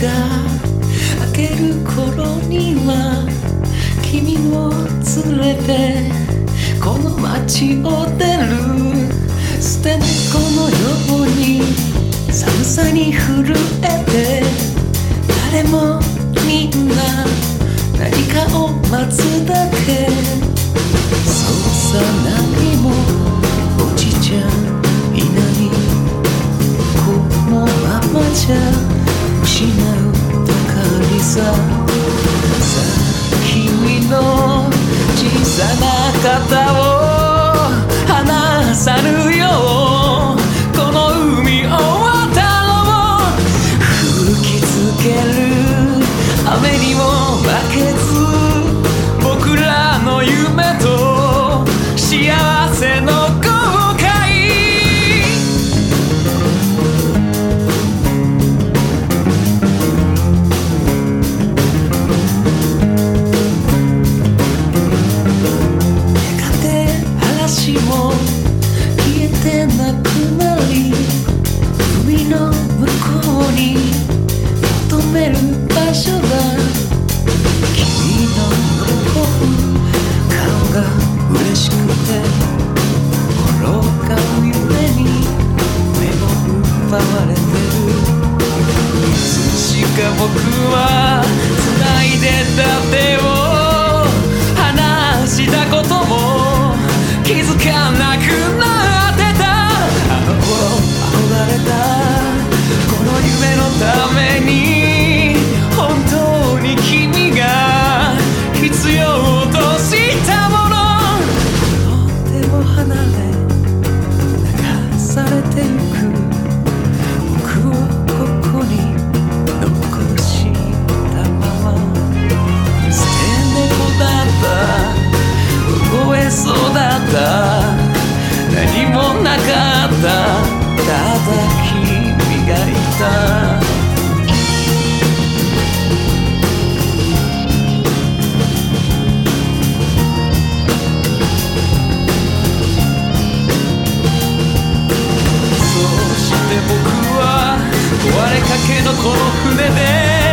が明ける頃には君を連れてこの街を出る。捨て猫のように寒さに震えて誰もみんな何かを待つだけ。そうさ何も落ちちゃいない。このままじゃさ。さあ君の小さな肩をはけどこの船で